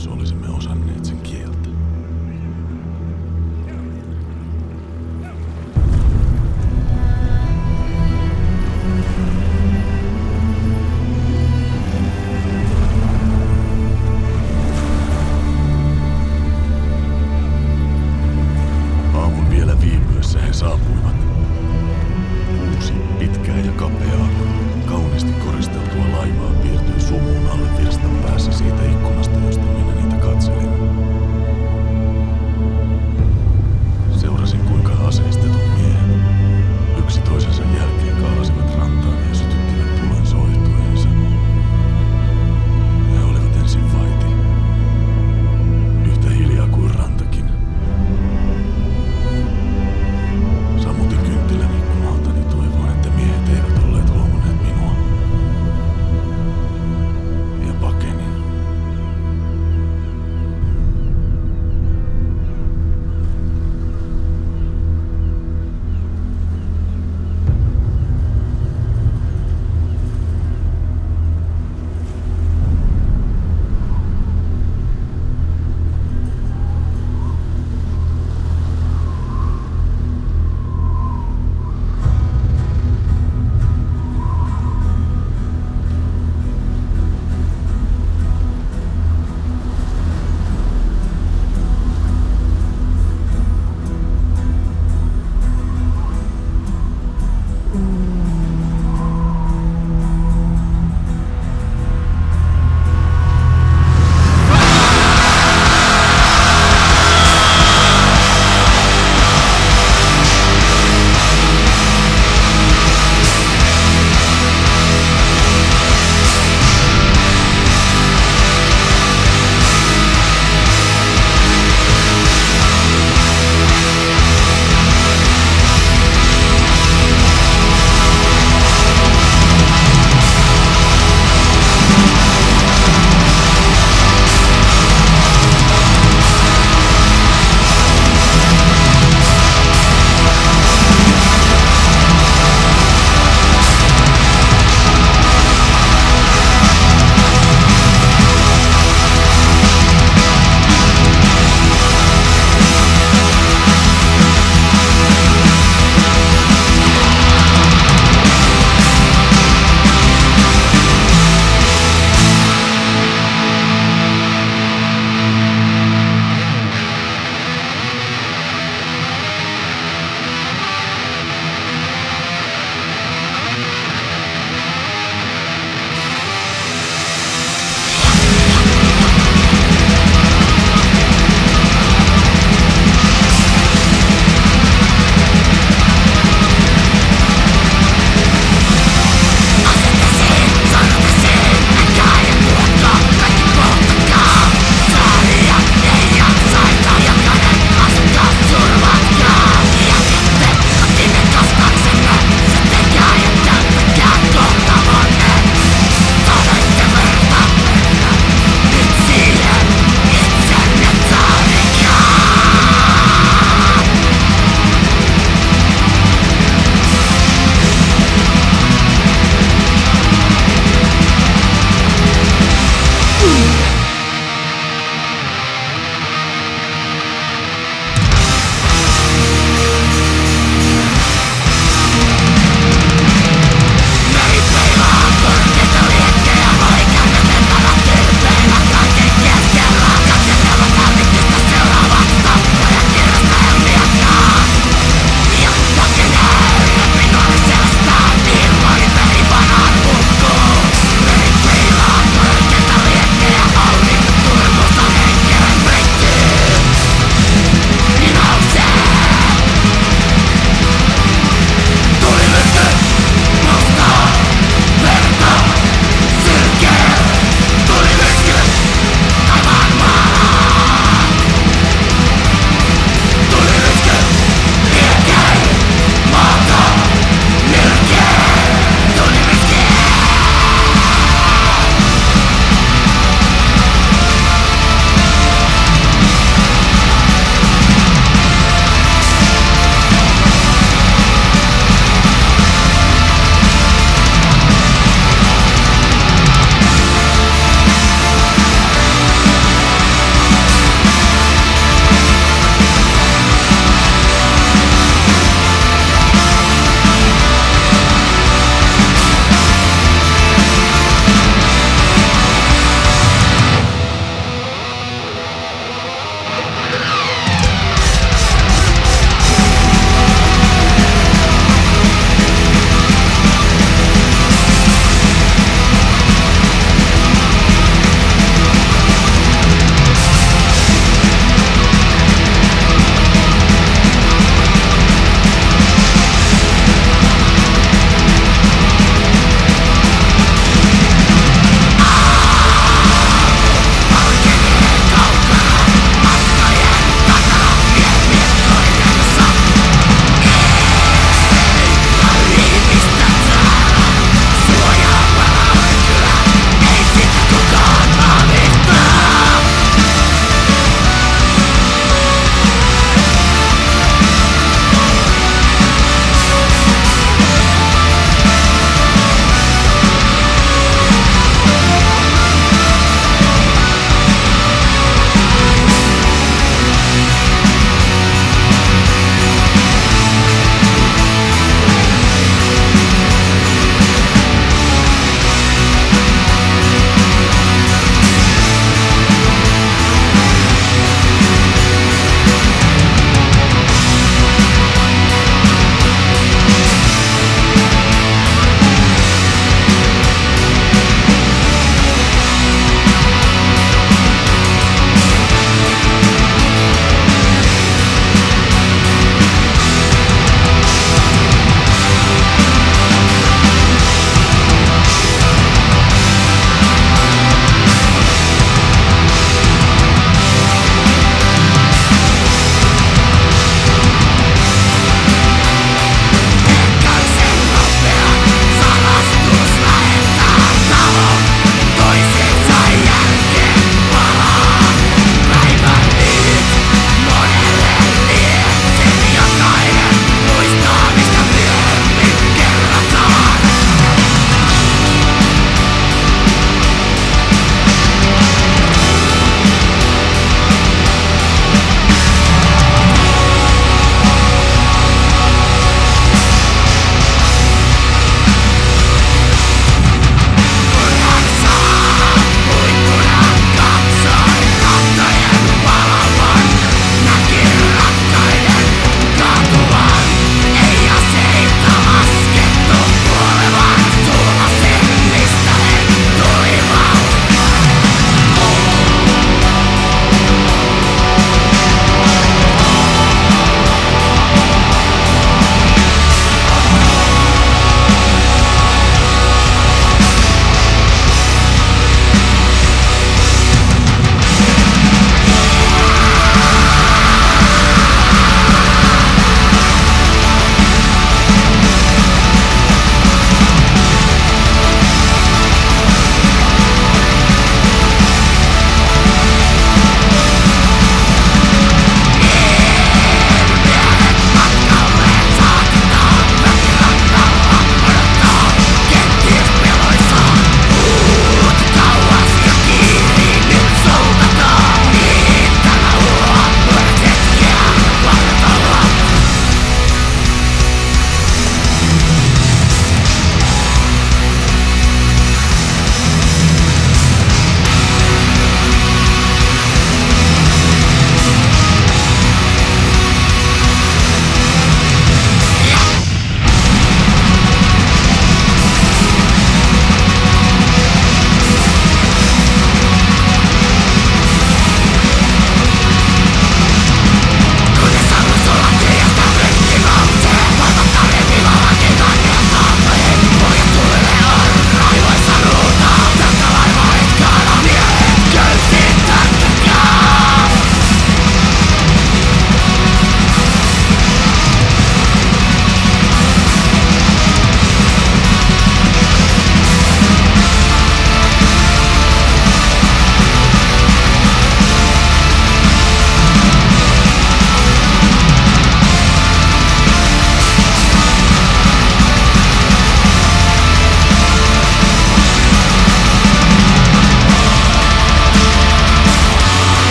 jos olisimme osanneet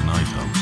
tonight, though.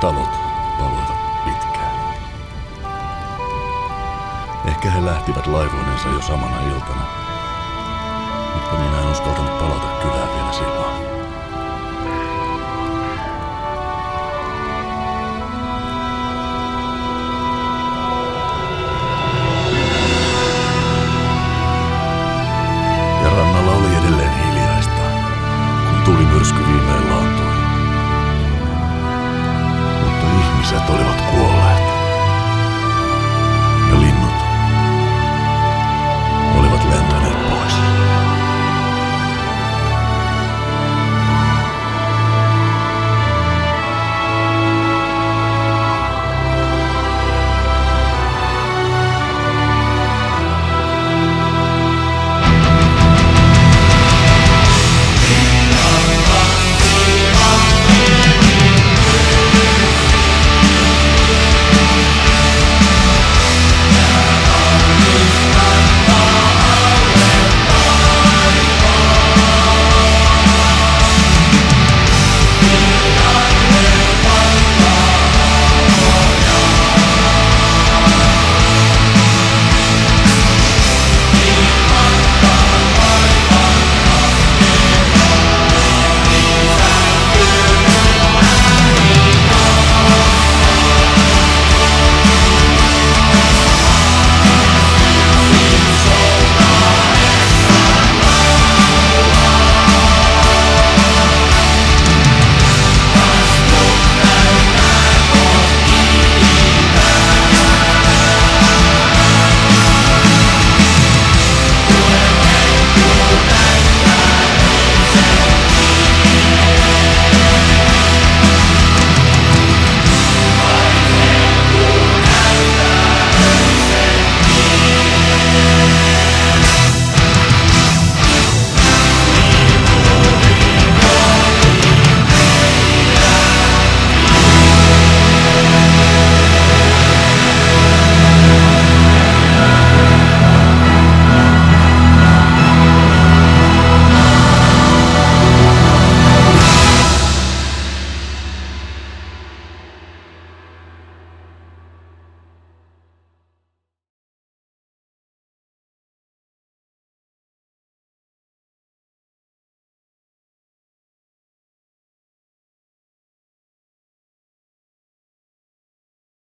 Talot paloivat pitkään. Ehkä he lähtivät laivoinensa jo samana iltana. Mutta minä en uskaltanut palata kylään vielä silloin.